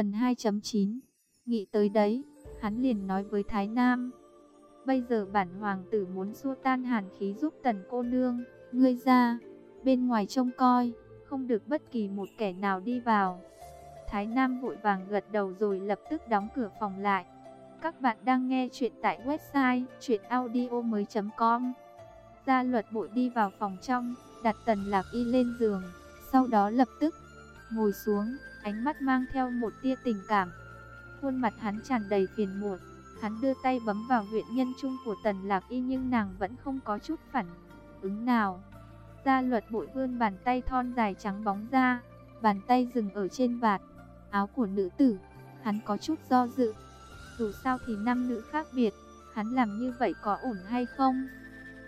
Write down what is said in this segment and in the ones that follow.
Phần 2.9 Nghĩ tới đấy, hắn liền nói với Thái Nam. Bây giờ bản hoàng tử muốn xua tan hàn khí giúp tần cô nương, ngươi ra, bên ngoài trông coi, không được bất kỳ một kẻ nào đi vào. Thái Nam vội vàng gật đầu rồi lập tức đóng cửa phòng lại. Các bạn đang nghe chuyện tại website chuyenaudio.com Gia luật bội đi vào phòng trong, đặt tần lạc y lên giường, sau đó lập tức ngồi xuống, ánh mắt mang theo một tia tình cảm. Khuôn mặt hắn tràn đầy phiền muộn, hắn đưa tay bấm vào huyện nhân trung của tần lạc y nhưng nàng vẫn không có chút phản ứng nào. Gia luật bội vươn bàn tay thon dài trắng bóng ra, bàn tay dừng ở trên vạt, áo của nữ tử, hắn có chút do dự. Dù sao thì nam nữ khác biệt, hắn làm như vậy có ổn hay không?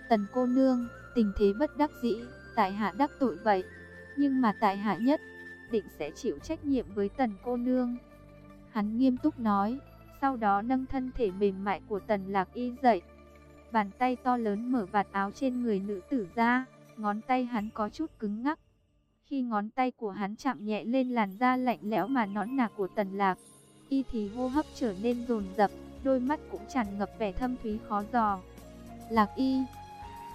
Tần cô nương, tình thế bất đắc dĩ, tại hạ đắc tội vậy, nhưng mà tại hạ nhất định sẽ chịu trách nhiệm với tần cô nương. Hắn nghiêm túc nói, sau đó nâng thân thể mềm mại của tần lạc y dậy. Bàn tay to lớn mở vạt áo trên người nữ tử ra, ngón tay hắn có chút cứng ngắc. Khi ngón tay của hắn chạm nhẹ lên làn da lạnh lẽo mà nõn nà của tần lạc, y thì hô hấp trở nên dồn dập, đôi mắt cũng tràn ngập vẻ thâm thúy khó dò. Lạc y,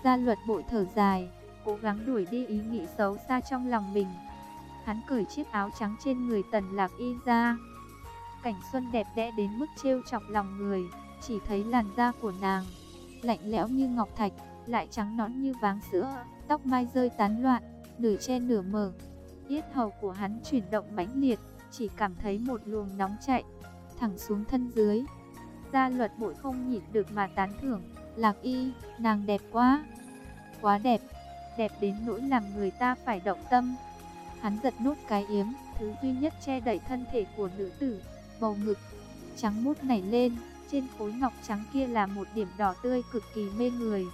gia luật bội thở dài, cố gắng đuổi đi ý nghĩ xấu xa trong lòng mình. Hắn cởi chiếc áo trắng trên người tần lạc y ra. Cảnh xuân đẹp đẽ đến mức trêu chọc lòng người, chỉ thấy làn da của nàng, lạnh lẽo như ngọc thạch, lại trắng nõn như váng sữa, tóc mai rơi tán loạn, nửa che nửa mở. Yết hầu của hắn chuyển động mãnh liệt, chỉ cảm thấy một luồng nóng chạy, thẳng xuống thân dưới. Gia luật bội không nhịn được mà tán thưởng, lạc y, nàng đẹp quá, quá đẹp, đẹp đến nỗi làm người ta phải động tâm. Hắn giật nút cái yếm, thứ duy nhất che đậy thân thể của nữ tử, bầu ngực, trắng mút nảy lên, trên khối ngọc trắng kia là một điểm đỏ tươi cực kỳ mê người.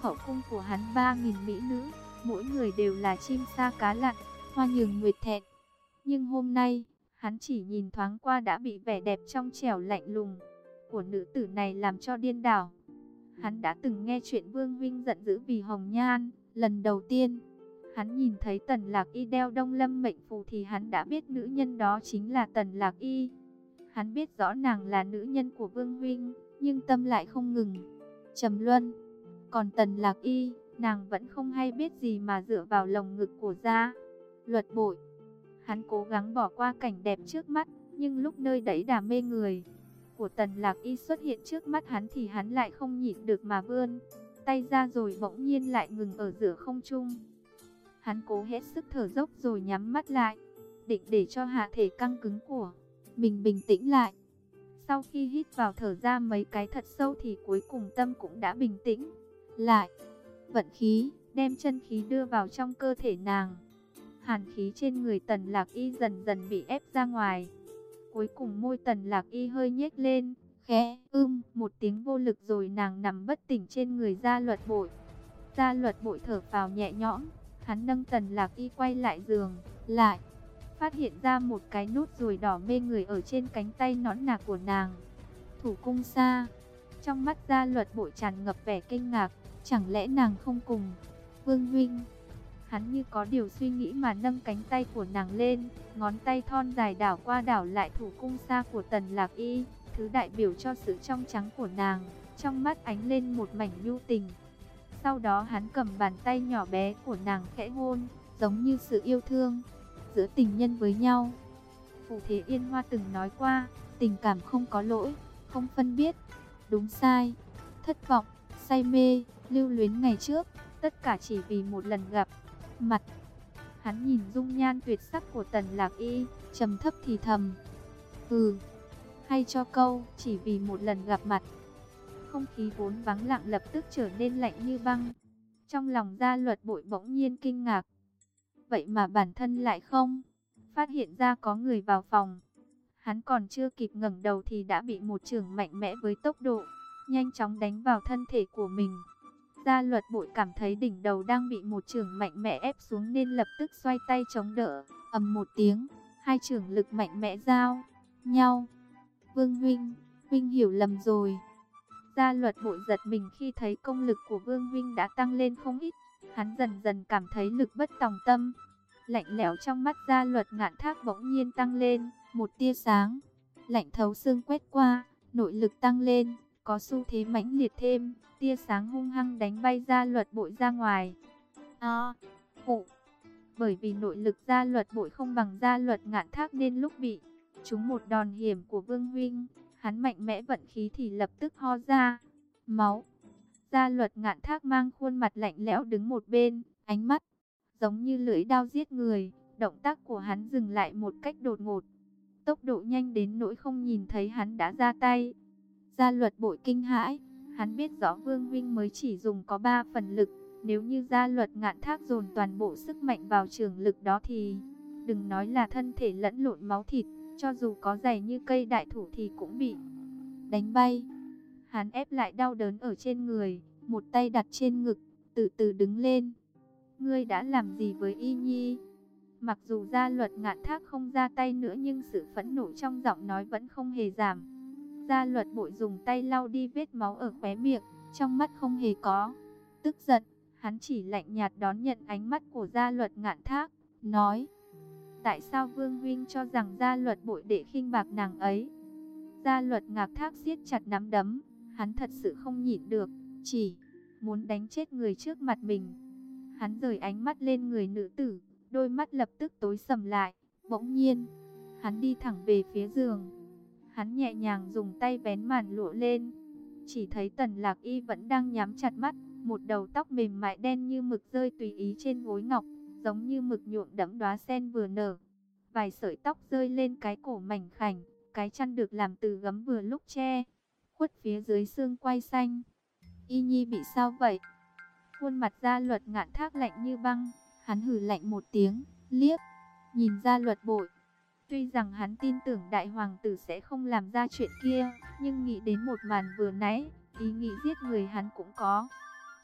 Hậu cung của hắn 3.000 mỹ nữ, mỗi người đều là chim sa cá lặn, hoa nhường nguyệt thẹn. Nhưng hôm nay, hắn chỉ nhìn thoáng qua đã bị vẻ đẹp trong trẻo lạnh lùng của nữ tử này làm cho điên đảo. Hắn đã từng nghe chuyện Vương Vinh giận dữ vì Hồng Nhan, lần đầu tiên, hắn nhìn thấy Tần Lạc Y đeo đông lâm mệnh phù thì hắn đã biết nữ nhân đó chính là Tần Lạc Y. Hắn biết rõ nàng là nữ nhân của Vương Vinh, nhưng tâm lại không ngừng. Trầm Luân, còn Tần Lạc Y, nàng vẫn không hay biết gì mà dựa vào lồng ngực của gia. Luật bội, hắn cố gắng bỏ qua cảnh đẹp trước mắt, nhưng lúc nơi đấy đã mê người của Tần Lạc Y xuất hiện trước mắt hắn thì hắn lại không nhịn được mà vươn tay ra rồi bỗng nhiên lại ngừng ở giữa không trung. Hắn cố hết sức thở dốc rồi nhắm mắt lại, định để cho hạ thể căng cứng của mình bình tĩnh lại. Sau khi hít vào thở ra mấy cái thật sâu thì cuối cùng tâm cũng đã bình tĩnh lại. Vận khí, đem chân khí đưa vào trong cơ thể nàng. Hàn khí trên người tần lạc y dần dần bị ép ra ngoài. Cuối cùng môi tần lạc y hơi nhếch lên, khẽ ưm một tiếng vô lực rồi nàng nằm bất tỉnh trên người gia luật bội. Gia luật bội thở vào nhẹ nhõm, hắn nâng tần lạc y quay lại giường, lại phát hiện ra một cái nút ruồi đỏ mê người ở trên cánh tay nón nà của nàng. Thủ cung xa, trong mắt gia luật bội tràn ngập vẻ kinh ngạc, chẳng lẽ nàng không cùng Vương Huynh. Hắn như có điều suy nghĩ mà nâng cánh tay của nàng lên, ngón tay thon dài đảo qua đảo lại thủ cung xa của tần lạc y thứ đại biểu cho sự trong trắng của nàng, trong mắt ánh lên một mảnh nhu tình. Sau đó hắn cầm bàn tay nhỏ bé của nàng khẽ hôn, giống như sự yêu thương giữa tình nhân với nhau. Phù Thế Yên Hoa từng nói qua, tình cảm không có lỗi, không phân biết, đúng sai, thất vọng, say mê, lưu luyến ngày trước, tất cả chỉ vì một lần gặp mặt. Hắn nhìn dung nhan tuyệt sắc của Tần Lạc Y, trầm thấp thì thầm. Ừ, hay cho câu, chỉ vì một lần gặp mặt. Không khí vốn vắng lặng lập tức trở nên lạnh như băng. Trong lòng gia luật bội bỗng nhiên kinh ngạc. Vậy mà bản thân lại không phát hiện ra có người vào phòng. Hắn còn chưa kịp ngẩng đầu thì đã bị một trường mạnh mẽ với tốc độ, nhanh chóng đánh vào thân thể của mình. Gia luật bội cảm thấy đỉnh đầu đang bị một trường mạnh mẽ ép xuống nên lập tức xoay tay chống đỡ, ầm một tiếng, hai trường lực mạnh mẽ giao nhau. Vương Huynh, Huynh hiểu lầm rồi. Gia luật bội giật mình khi thấy công lực của Vương Huynh đã tăng lên không ít. Hắn dần dần cảm thấy lực bất tòng tâm. Lạnh lẽo trong mắt gia luật ngạn thác bỗng nhiên tăng lên. một tia sáng, lạnh thấu xương quét qua, nội lực tăng lên, có xu thế mãnh liệt thêm, tia sáng hung hăng đánh bay gia luật bội ra ngoài. A, à, bởi vì nội lực gia luật bội không bằng gia luật ngạn thác nên lúc bị trúng một đòn hiểm của Vương Huynh, hắn mạnh mẽ vận khí thì lập tức ho ra, máu. Gia luật ngạn thác mang khuôn mặt lạnh lẽo đứng một bên, ánh mắt giống như lưỡi đao giết người, động tác của hắn dừng lại một cách đột ngột. Tốc độ nhanh đến nỗi không nhìn thấy hắn đã ra tay. Gia luật bội kinh hãi, hắn biết rõ Vương Huynh mới chỉ dùng có 3 phần lực, nếu như gia luật ngạn thác dồn toàn bộ sức mạnh vào trường lực đó thì đừng nói là thân thể lẫn lộn máu thịt, cho dù có dày như cây đại thủ thì cũng bị đánh bay. Hắn ép lại đau đớn ở trên người, một tay đặt trên ngực, từ từ đứng lên. Ngươi đã làm gì với Y Nhi? Mặc dù gia luật ngạn thác không ra tay nữa nhưng sự phẫn nộ trong giọng nói vẫn không hề giảm. Gia luật bội dùng tay lau đi vết máu ở khóe miệng, trong mắt không hề có tức giận. Hắn chỉ lạnh nhạt đón nhận ánh mắt của gia luật ngạn thác, nói. Tại sao Vương Huynh cho rằng gia luật bội để khinh bạc nàng ấy? Gia luật ngạc thác siết chặt nắm đấm, hắn thật sự không nhịn được, chỉ muốn đánh chết người trước mặt mình. Hắn rời ánh mắt lên người nữ tử, đôi mắt lập tức tối sầm lại, bỗng nhiên, hắn đi thẳng về phía giường. Hắn nhẹ nhàng dùng tay vén màn lụa lên, chỉ thấy tần lạc y vẫn đang nhắm chặt mắt, một đầu tóc mềm mại đen như mực rơi tùy ý trên gối ngọc, giống như mực nhuộm đẫm đóa sen vừa nở. Vài sợi tóc rơi lên cái cổ mảnh khảnh, cái chăn được làm từ gấm vừa lúc che, khuất phía dưới xương quai xanh. Y Nhi bị sao vậy? Khuôn mặt gia luật ngạn thác lạnh như băng, hắn hừ lạnh một tiếng, liếc, nhìn gia luật bội. Tuy rằng hắn tin tưởng đại hoàng tử sẽ không làm ra chuyện kia, nhưng nghĩ đến một màn vừa nãy, ý nghĩ giết người hắn cũng có.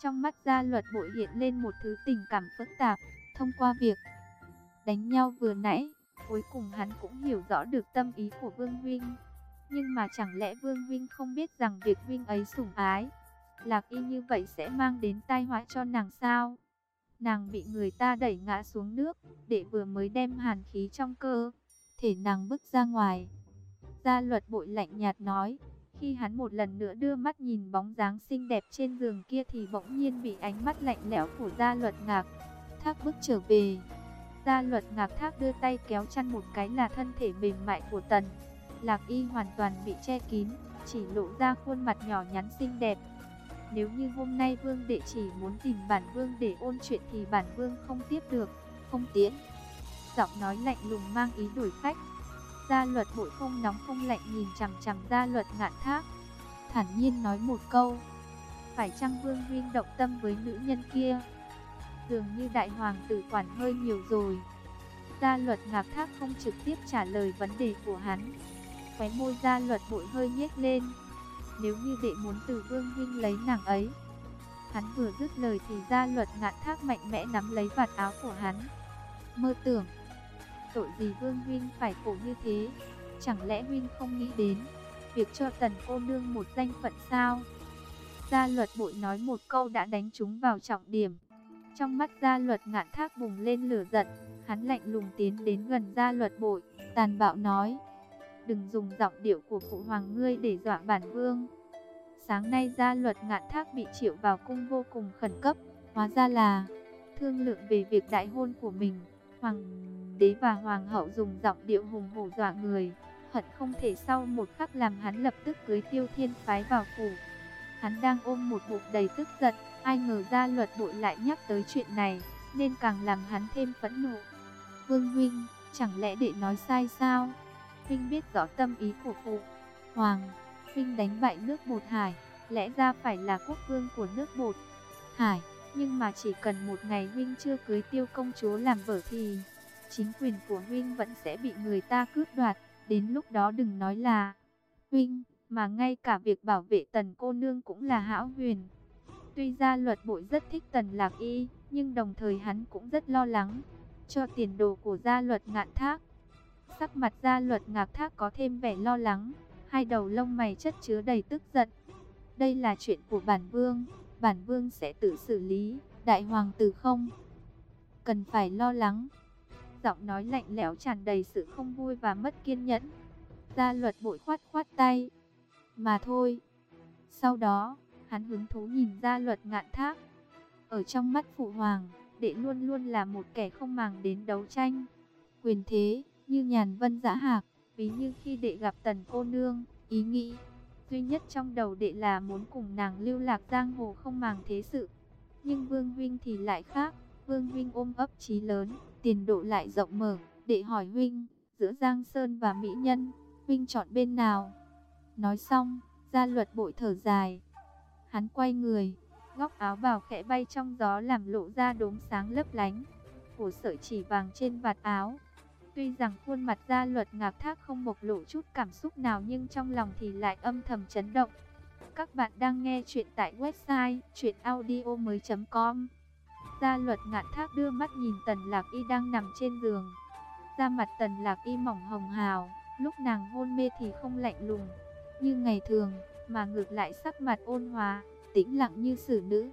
Trong mắt gia luật bội hiện lên một thứ tình cảm phức tạp, thông qua việc đánh nhau vừa nãy, cuối cùng hắn cũng hiểu rõ được tâm ý của Vương Vinh. Nhưng mà chẳng lẽ Vương Vinh không biết rằng việc Vinh ấy sủng ái, lạc y như vậy sẽ mang đến tai họa cho nàng sao? Nàng bị người ta đẩy ngã xuống nước, để vừa mới đem hàn khí trong cơ, thể nàng bước ra ngoài. Gia luật bội lạnh nhạt nói, khi hắn một lần nữa đưa mắt nhìn bóng dáng xinh đẹp trên giường kia thì bỗng nhiên bị ánh mắt lạnh lẽo của gia luật ngạc. Thác bước trở về. Gia luật ngạc thác đưa tay kéo chăn một cái là thân thể mềm mại của tần. Lạc y hoàn toàn bị che kín, chỉ lộ ra khuôn mặt nhỏ nhắn xinh đẹp. Nếu như hôm nay vương đệ chỉ muốn tìm bản vương để ôn chuyện thì bản vương không tiếp được, không tiến. Giọng nói lạnh lùng mang ý đổi khách. Gia luật bội không nóng không lạnh nhìn chằm chằm gia luật ngạn thác. Thản nhiên nói một câu. Phải chăng Vương Huynh động tâm với nữ nhân kia? Dường như đại hoàng tử quản hơi nhiều rồi. Gia luật ngạc thác không trực tiếp trả lời vấn đề của hắn. Khóe môi gia luật bội hơi nhếch lên. Nếu như đệ muốn từ Vương Huynh lấy nàng ấy. Hắn vừa dứt lời thì gia luật ngạn thác mạnh mẽ nắm lấy vạt áo của hắn. Mơ tưởng, tội gì Vương Huynh phải khổ như thế? Chẳng lẽ Huynh không nghĩ đến việc cho tần cô nương một danh phận sao? Gia luật bội nói một câu đã đánh chúng vào trọng điểm. Trong mắt gia luật ngạn thác bùng lên lửa giận, hắn lạnh lùng tiến đến gần gia luật bội, tàn bạo nói. Đừng dùng giọng điệu của phụ hoàng ngươi để dọa bản vương. Sáng nay gia luật ngạn thác bị triệu vào cung vô cùng khẩn cấp, hóa ra là thương lượng về việc đại hôn của mình. Hoàng đế và hoàng hậu dùng giọng điệu hùng hổ dọa người, hận không thể sau một khắc làm hắn lập tức cưới tiêu thiên phái vào phủ. Hắn đang ôm một bụng đầy tức giận, ai ngờ ra luật bội lại nhắc tới chuyện này, nên càng làm hắn thêm phẫn nộ. Vương Huynh, chẳng lẽ đệ nói sai sao? Huynh biết rõ tâm ý của phụ. Hoàng, Huynh đánh bại nước bột hải, lẽ ra phải là quốc vương của nước bột hải. Nhưng mà chỉ cần một ngày Huynh chưa cưới tiêu công chúa làm vợ thì chính quyền của Huynh vẫn sẽ bị người ta cướp đoạt. Đến lúc đó đừng nói là Huynh, mà ngay cả việc bảo vệ tần cô nương cũng là hão huyền. Tuy ra luật bội rất thích tần lạc y, nhưng đồng thời hắn cũng rất lo lắng cho tiền đồ của gia luật ngạn thác. Sắc mặt gia luật ngạc thác có thêm vẻ lo lắng, hai đầu lông mày chất chứa đầy tức giận. Đây là chuyện của bản vương, bản vương sẽ tự xử lý, đại hoàng tử không? Cần phải lo lắng. giọng nói lạnh lẽo tràn đầy sự không vui và mất kiên nhẫn. Gia luật bội khoát khoát tay. Mà thôi. Sau đó, hắn hứng thú nhìn ra luật ngạn thác. Ở trong mắt phụ hoàng, đệ luôn luôn là một kẻ không màng đến đấu tranh. Quyền thế, như nhàn vân giã hạc, ví như khi đệ gặp tần cô nương, ý nghĩ duy nhất trong đầu đệ là muốn cùng nàng lưu lạc giang hồ không màng thế sự. Nhưng Vương Huynh thì lại khác, Vương Huynh ôm ấp trí lớn, tiền độ lại rộng mở, đệ hỏi Huynh, giữa Giang Sơn và Mỹ Nhân, Huynh chọn bên nào? Nói xong, gia luật bội thở dài. Hắn quay người, góc áo bào khẽ bay trong gió làm lộ ra đốm sáng lấp lánh của sợi chỉ vàng trên vạt áo. Tuy rằng khuôn mặt gia luật ngạc thác không bộc lộ chút cảm xúc nào nhưng trong lòng thì lại âm thầm chấn động. Các bạn đang nghe chuyện tại website chuyenaudio.com Gia luật ngạn thác đưa mắt nhìn tần lạc y đang nằm trên giường. Da mặt tần lạc y mỏng hồng hào, lúc nàng hôn mê thì không lạnh lùng, như ngày thường, mà ngược lại sắc mặt ôn hòa, tĩnh lặng như xử nữ.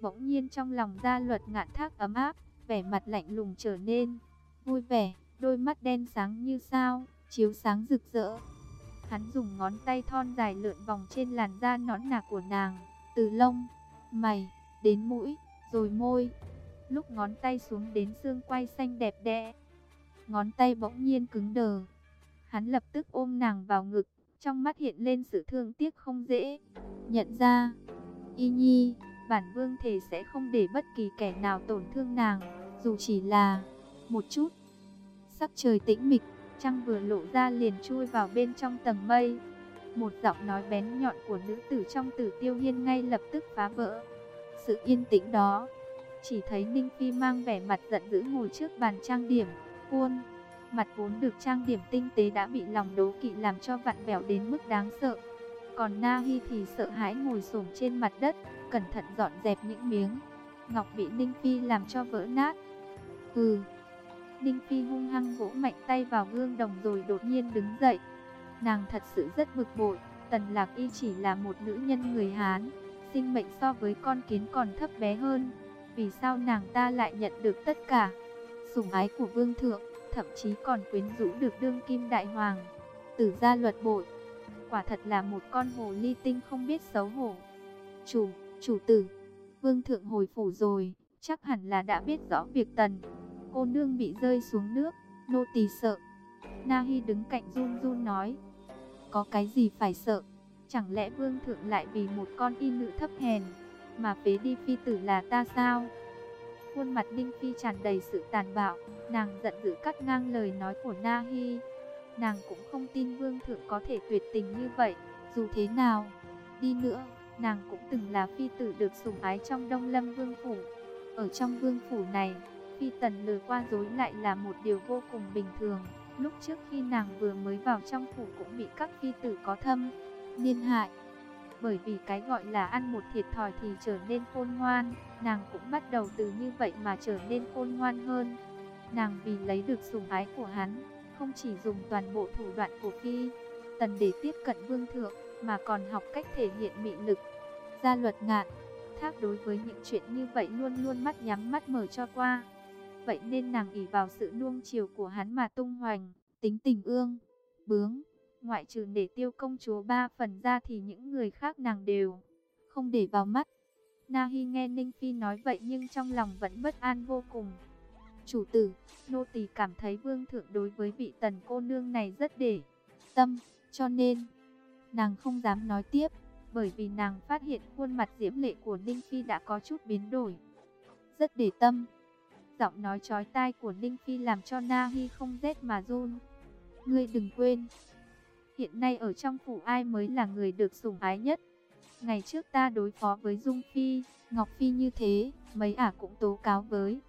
Bỗng nhiên trong lòng gia luật ngạn thác ấm áp, vẻ mặt lạnh lùng trở nên vui vẻ, đôi mắt đen sáng như sao, chiếu sáng rực rỡ. Hắn dùng ngón tay thon dài lượn vòng trên làn da nõn nà của nàng, từ lông, mày, đến mũi, rồi môi. Lúc ngón tay xuống đến xương quay xanh đẹp đẽ, ngón tay bỗng nhiên cứng đờ. Hắn lập tức ôm nàng vào ngực, trong mắt hiện lên sự thương tiếc không dễ. Nhận ra, y nhi, bản vương thể sẽ không để bất kỳ kẻ nào tổn thương nàng, dù chỉ là một chút. Sắc trời tĩnh mịch, trăng vừa lộ ra liền chui vào bên trong tầng mây. Một giọng nói bén nhọn của nữ tử trong tử tiêu hiên ngay lập tức phá vỡ. Sự yên tĩnh đó, chỉ thấy Ninh Phi mang vẻ mặt giận dữ ngồi trước bàn trang điểm, khuôn. Mặt vốn được trang điểm tinh tế đã bị lòng đố kỵ làm cho vặn vẹo đến mức đáng sợ. Còn Na Hi thì sợ hãi ngồi xổm trên mặt đất, cẩn thận dọn dẹp những miếng. Ngọc bị Ninh Phi làm cho vỡ nát. Hừ, Ninh Phi hung hăng vỗ mạnh tay vào gương đồng rồi đột nhiên đứng dậy. Nàng thật sự rất bực bội, Tần Lạc Y chỉ là một nữ nhân người Hán, sinh mệnh so với con kiến còn thấp bé hơn. Vì sao nàng ta lại nhận được tất cả? Sủng ái của vương thượng, thậm chí còn quyến rũ được đương kim đại hoàng. Tử gia luật bội, quả thật là một con hồ ly tinh không biết xấu hổ. Chủ, chủ tử, vương thượng hồi phủ rồi, chắc hẳn là đã biết rõ việc tần cô nương bị rơi xuống nước, nô tỳ sợ. Na Hi đứng cạnh run run nói, có cái gì phải sợ, chẳng lẽ vương thượng lại vì một con y nữ thấp hèn, mà phế đi phi tử là ta sao? Khuôn mặt Đinh Phi tràn đầy sự tàn bạo, nàng giận dữ cắt ngang lời nói của Na Hi. Nàng cũng không tin vương thượng có thể tuyệt tình như vậy, dù thế nào, đi nữa, nàng cũng từng là phi tử được sủng ái trong Đông Lâm Vương Phủ. Ở trong vương phủ này, phi tần lừa qua dối lại là một điều vô cùng bình thường. Lúc trước khi nàng vừa mới vào trong phủ cũng bị các phi tử có thâm, niên hại. Bởi vì cái gọi là ăn một thiệt thòi thì trở nên khôn ngoan, nàng cũng bắt đầu từ như vậy mà trở nên khôn ngoan hơn. Nàng vì lấy được sủng ái của hắn, không chỉ dùng toàn bộ thủ đoạn của phi tần để tiếp cận vương thượng, mà còn học cách thể hiện mị lực. Gia luật ngạn, thác đối với những chuyện như vậy luôn luôn mắt nhắm mắt mở cho qua vậy nên nàng ỉ vào sự nuông chiều của hắn mà tung hoành, tính tình ương, bướng, ngoại trừ để tiêu công chúa ba phần ra thì những người khác nàng đều không để vào mắt. Na Hi nghe Ninh Phi nói vậy nhưng trong lòng vẫn bất an vô cùng. Chủ tử, nô tỳ cảm thấy vương thượng đối với vị tần cô nương này rất để tâm, cho nên nàng không dám nói tiếp, bởi vì nàng phát hiện khuôn mặt diễm lệ của Ninh Phi đã có chút biến đổi. Rất để tâm. Giọng nói chói tai của Ninh Phi làm cho Na Hi không rét mà run. Ngươi đừng quên, hiện nay ở trong phủ ai mới là người được sủng ái nhất. Ngày trước ta đối phó với Dung Phi, Ngọc Phi như thế, mấy ả cũng tố cáo với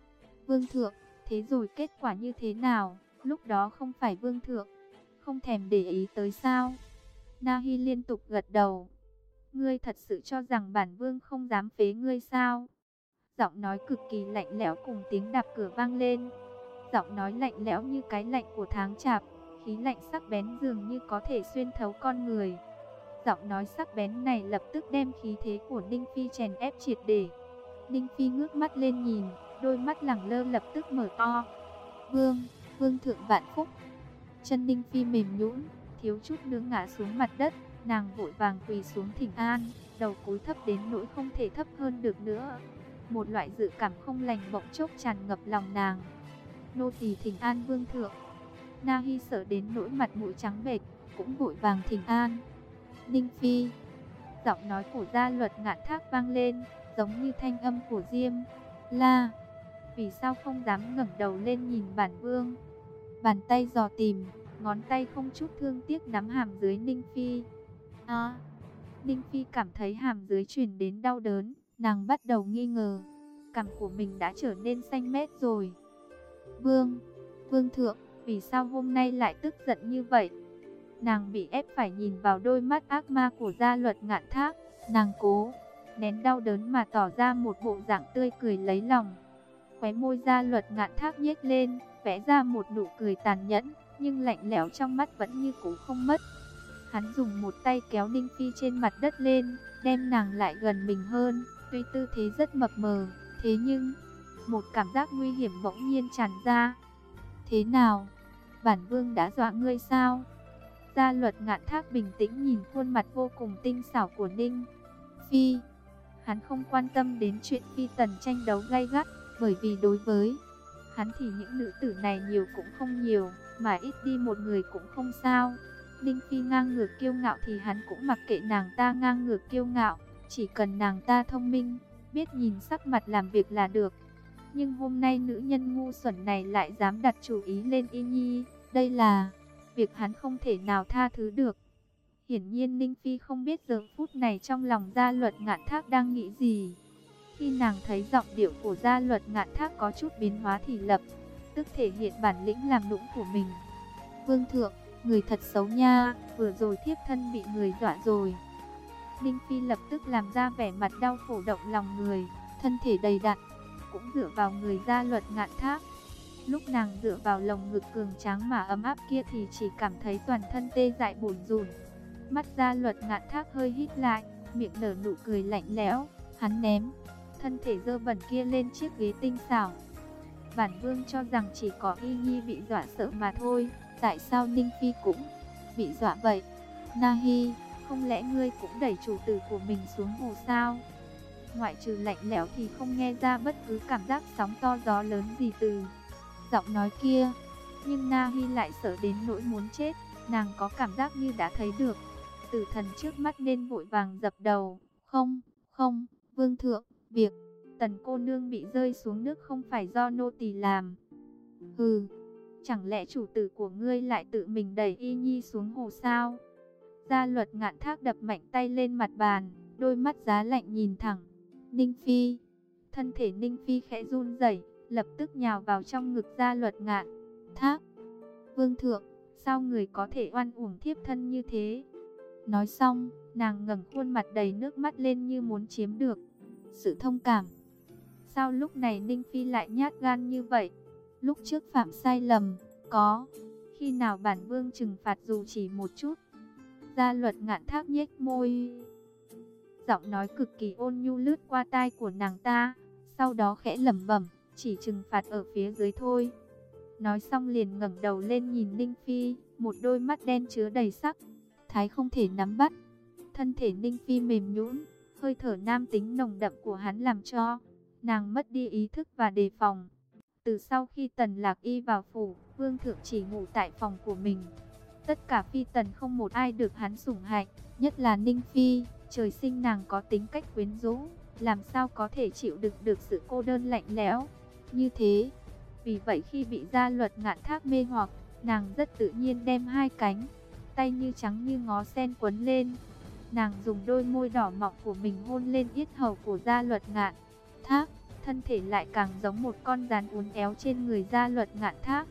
Vương Thượng. Thế rồi kết quả như thế nào, lúc đó không phải Vương Thượng, không thèm để ý tới sao. Na Hi liên tục gật đầu. Ngươi thật sự cho rằng bản vương không dám phế ngươi sao? Giọng nói cực kỳ lạnh lẽo cùng tiếng đạp cửa vang lên. Giọng nói lạnh lẽo như cái lạnh của tháng chạp, khí lạnh sắc bén dường như có thể xuyên thấu con người. Giọng nói sắc bén này lập tức đem khí thế của Ninh Phi chèn ép triệt để. Ninh Phi ngước mắt lên nhìn, đôi mắt lẳng lơ lập tức mở to. Vương, Vương thượng vạn phúc. Chân Ninh Phi mềm nhũn, thiếu chút nữa ngã xuống mặt đất, nàng vội vàng quỳ xuống thỉnh an, đầu cúi thấp đến nỗi không thể thấp hơn được nữa. Một loại dự cảm không lành bỗng chốc tràn ngập lòng nàng. Nô tỳ thỉnh an vương thượng. Na Hi sợ đến nỗi mặt mũi trắng bệch, cũng vội vàng thỉnh an. Ninh Phi, giọng nói của gia luật ngạn thác vang lên, giống như thanh âm của Diêm. La, vì sao không dám ngẩng đầu lên nhìn bản vương? Bàn tay dò tìm, ngón tay không chút thương tiếc nắm hàm dưới Ninh Phi. À, Ninh Phi cảm thấy hàm dưới truyền đến đau đớn, nàng bắt đầu nghi ngờ, cằm của mình đã trở nên xanh mét rồi. Vương, Vương Thượng, vì sao hôm nay lại tức giận như vậy? Nàng bị ép phải nhìn vào đôi mắt ác ma của gia luật ngạn thác, nàng cố, nén đau đớn mà tỏ ra một bộ dạng tươi cười lấy lòng. Khóe môi gia luật ngạn thác nhếch lên, vẽ ra một nụ cười tàn nhẫn, nhưng lạnh lẽo trong mắt vẫn như cũ không mất. Hắn dùng một tay kéo Ninh Phi trên mặt đất lên, đem nàng lại gần mình hơn, tuy tư thế rất mập mờ, thế nhưng, một cảm giác nguy hiểm bỗng nhiên tràn ra. Thế nào? Bản vương đã dọa ngươi sao? Gia luật ngạn thác bình tĩnh nhìn khuôn mặt vô cùng tinh xảo của Ninh Phi. Hắn không quan tâm đến chuyện Phi tần tranh đấu gay gắt, bởi vì đối với hắn thì những nữ tử này nhiều cũng không nhiều, mà ít đi một người cũng không sao. Ninh Phi ngang ngược kiêu ngạo thì hắn cũng mặc kệ nàng ta ngang ngược kiêu ngạo, chỉ cần nàng ta thông minh, biết nhìn sắc mặt làm việc là được. Nhưng hôm nay nữ nhân ngu xuẩn này lại dám đặt chủ ý lên Y Nhi, đây là việc hắn không thể nào tha thứ được. Hiển nhiên Ninh Phi không biết giờ phút này trong lòng gia luật ngạn thác đang nghĩ gì. Khi nàng thấy giọng điệu của gia luật ngạn thác có chút biến hóa thì lập, tức thể hiện bản lĩnh làm nũng của mình. Vương thượng, người thật xấu nha, vừa rồi thiếp thân bị người dọa rồi. Ninh Phi lập tức làm ra vẻ mặt đau khổ động lòng người, thân thể đầy đặn, cũng dựa vào người gia luật ngạn thác. Lúc nàng dựa vào lồng ngực cường tráng mà ấm áp kia thì chỉ cảm thấy toàn thân tê dại bồn rùn. Mắt gia luật ngạn thác hơi hít lại, miệng nở nụ cười lạnh lẽo, hắn ném thân thể dơ bẩn kia lên chiếc ghế tinh xảo. Bản vương cho rằng chỉ có Y Nhi bị dọa sợ mà thôi, tại sao Ninh Phi cũng bị dọa vậy? Nahi, không lẽ ngươi cũng đẩy chủ tử của mình xuống hồ sao? Ngoại trừ lạnh lẽo thì không nghe ra bất cứ cảm giác sóng to gió lớn gì từ giọng nói kia. Nhưng Na Hi lại sợ đến nỗi muốn chết, nàng có cảm giác như đã thấy được. Tử thần trước mắt nên vội vàng dập đầu. Không, không, vương thượng, việc tần cô nương bị rơi xuống nước không phải do nô tỳ làm. Hừ, chẳng lẽ chủ tử của ngươi lại tự mình đẩy y nhi xuống hồ sao? Gia luật ngạn thác đập mạnh tay lên mặt bàn, đôi mắt giá lạnh nhìn thẳng. Ninh Phi, thân thể Ninh Phi khẽ run rẩy, lập tức nhào vào trong ngực gia luật ngạn. Thác, vương thượng, sao người có thể oan uổng thiếp thân như thế? Nói xong, nàng ngẩng khuôn mặt đầy nước mắt lên như muốn chiếm được sự thông cảm. Sao lúc này Ninh Phi lại nhát gan như vậy? Lúc trước phạm sai lầm, có. Khi nào bản vương trừng phạt dù chỉ một chút? Gia luật ngạn thác nhếch môi. Giọng nói cực kỳ ôn nhu lướt qua tai của nàng ta. Sau đó khẽ lẩm bẩm, chỉ trừng phạt ở phía dưới thôi. Nói xong liền ngẩng đầu lên nhìn Ninh Phi, một đôi mắt đen chứa đầy sắc. Thái không thể nắm bắt. Thân thể Ninh Phi mềm nhũn, hơi thở nam tính nồng đậm của hắn làm cho nàng mất đi ý thức và đề phòng. Từ sau khi Tần Lạc Y vào phủ, Vương Thượng chỉ ngủ tại phòng của mình. Tất cả phi tần không một ai được hắn sủng hạnh, nhất là Ninh Phi, trời sinh nàng có tính cách quyến rũ, làm sao có thể chịu đựng được sự cô đơn lạnh lẽo như thế. Vì vậy khi bị gia luật ngạn thác mê hoặc, nàng rất tự nhiên đem hai cánh, tay như trắng như ngó sen quấn lên. Nàng dùng đôi môi đỏ mọng của mình hôn lên yết hầu của gia luật ngạn thác thân thể lại càng giống một con rắn uốn éo trên người gia luật ngạn thác.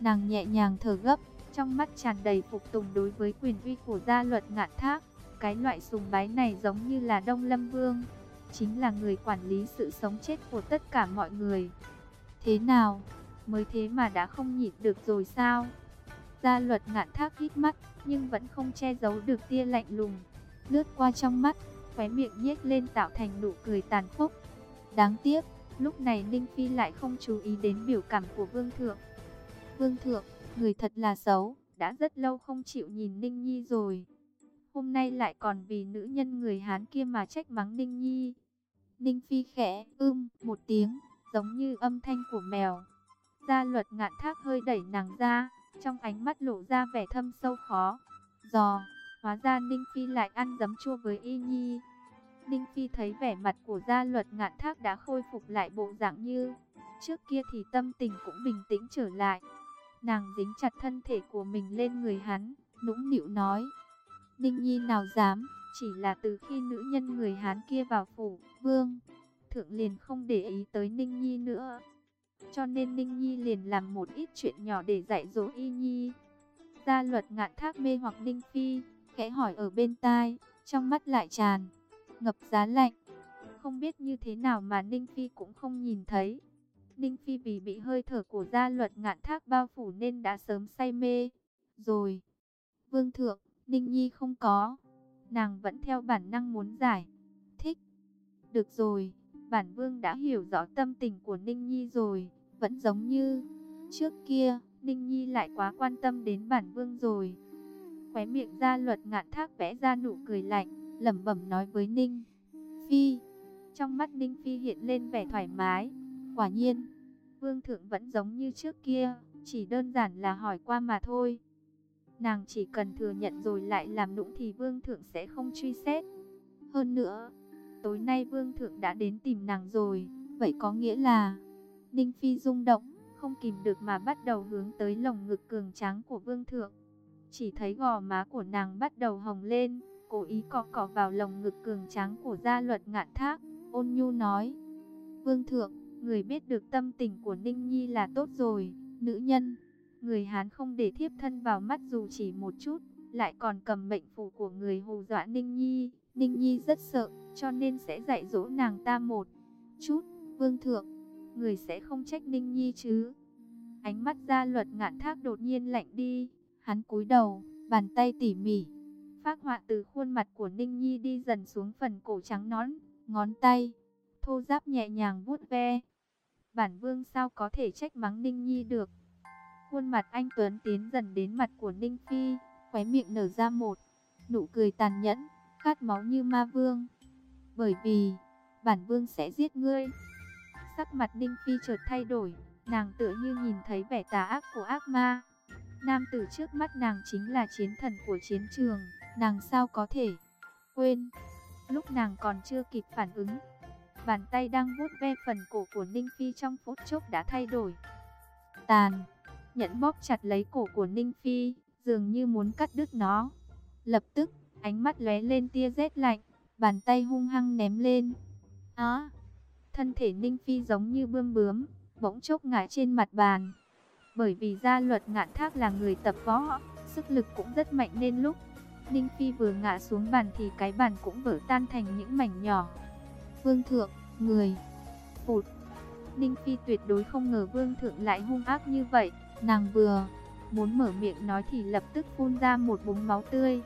Nàng nhẹ nhàng thở gấp, trong mắt tràn đầy phục tùng đối với quyền uy của gia luật ngạn thác. Cái loại sùng bái này giống như là Đông Lâm Vương, chính là người quản lý sự sống chết của tất cả mọi người. Thế nào, mới thế mà đã không nhịn được rồi sao? Gia luật ngạn thác hít mắt, nhưng vẫn không che giấu được tia lạnh lùng. Lướt qua trong mắt, khóe miệng nhếch lên tạo thành nụ cười tàn khốc. Đáng tiếc, lúc này Ninh Phi lại không chú ý đến biểu cảm của Vương Thượng. Vương thượng, người thật là xấu, đã rất lâu không chịu nhìn Ninh Nhi rồi. Hôm nay lại còn vì nữ nhân người Hán kia mà trách mắng Ninh Nhi. Ninh Phi khẽ ưm một tiếng, giống như âm thanh của mèo. Gia luật ngạn thác hơi đẩy nàng ra, trong ánh mắt lộ ra vẻ thâm sâu khó. Giò, hóa ra Ninh Phi lại ăn giấm chua với Y Nhi. Ninh Phi thấy vẻ mặt của gia luật ngạn thác đã khôi phục lại bộ dạng như trước kia thì tâm tình cũng bình tĩnh trở lại. Nàng dính chặt thân thể của mình lên người hắn, nũng nịu nói. Ninh Nhi nào dám, chỉ là từ khi nữ nhân người Hán kia vào phủ, vương, thượng liền không để ý tới Ninh Nhi nữa. Cho nên Ninh Nhi liền làm một ít chuyện nhỏ để dạy dỗ Y Nhi. Gia luật ngạn thác mê hoặc Ninh Phi, khẽ hỏi ở bên tai, trong mắt lại tràn, ngập giá lạnh. Không biết như thế nào mà Ninh Phi cũng không nhìn thấy. Ninh Phi vì bị hơi thở của gia luật ngạn thác bao phủ nên đã sớm say mê. Rồi, vương thượng, Ninh Nhi không có. Nàng vẫn theo bản năng muốn giải. Thích. Được rồi, bản vương đã hiểu rõ tâm tình của Ninh Nhi rồi. Vẫn giống như trước kia, Ninh Nhi lại quá quan tâm đến bản vương rồi. Khóe miệng ra luật ngạn thác vẽ ra nụ cười lạnh, lẩm bẩm nói với Ninh. Phi. Trong mắt Ninh Phi hiện lên vẻ thoải mái. Quả nhiên, vương thượng vẫn giống như trước kia, chỉ đơn giản là hỏi qua mà thôi. Nàng chỉ cần thừa nhận rồi lại làm nũng thì vương thượng sẽ không truy xét. Hơn nữa, tối nay vương thượng đã đến tìm nàng rồi, vậy có nghĩa là... Ninh Phi rung động, không kìm được mà bắt đầu hướng tới lồng ngực cường tráng của vương thượng. Chỉ thấy gò má của nàng bắt đầu hồng lên, cố ý cọ cọ vào lồng ngực cường tráng của gia luật ngạn thác, ôn nhu nói. Vương thượng, người biết được tâm tình của Ninh Nhi là tốt rồi, nữ nhân. Người Hán không để thiếp thân vào mắt dù chỉ một chút, lại còn cầm mệnh phù của người hù dọa Ninh Nhi. Ninh Nhi rất sợ, cho nên sẽ dạy dỗ nàng ta một chút. Vương thượng, người sẽ không trách Ninh Nhi chứ. Ánh mắt gia luật ngạn thác đột nhiên lạnh đi, hắn cúi đầu, bàn tay tỉ mỉ. Phác họa từ khuôn mặt của Ninh Nhi đi dần xuống phần cổ trắng nón, ngón tay, thô giáp nhẹ nhàng vuốt ve. Bản vương sao có thể trách mắng Ninh Nhi được. Khuôn mặt anh Tuấn tiến dần đến mặt của Ninh Phi, khóe miệng nở ra một nụ cười tàn nhẫn, khát máu như ma vương. Bởi vì, bản vương sẽ giết ngươi. Sắc mặt Ninh Phi chợt thay đổi, nàng tựa như nhìn thấy vẻ tà ác của ác ma. Nam tử trước mắt nàng chính là chiến thần của chiến trường, nàng sao có thể quên. Lúc nàng còn chưa kịp phản ứng, bàn tay đang vuốt ve phần cổ của Ninh Phi trong phút chốc đã thay đổi. Tàn, nhẫn bóp chặt lấy cổ của Ninh Phi, dường như muốn cắt đứt nó. Lập tức, ánh mắt lóe lên tia rét lạnh, bàn tay hung hăng ném lên. Á! thân thể Ninh Phi giống như bươm bướm, bỗng chốc ngã trên mặt bàn. Bởi vì gia luật ngạn thác là người tập võ, sức lực cũng rất mạnh nên lúc Ninh Phi vừa ngã xuống bàn thì cái bàn cũng vỡ tan thành những mảnh nhỏ. Vương thượng, người, phụt. Ninh Phi tuyệt đối không ngờ vương thượng lại hung ác như vậy. Nàng vừa muốn mở miệng nói thì lập tức phun ra một búng máu tươi.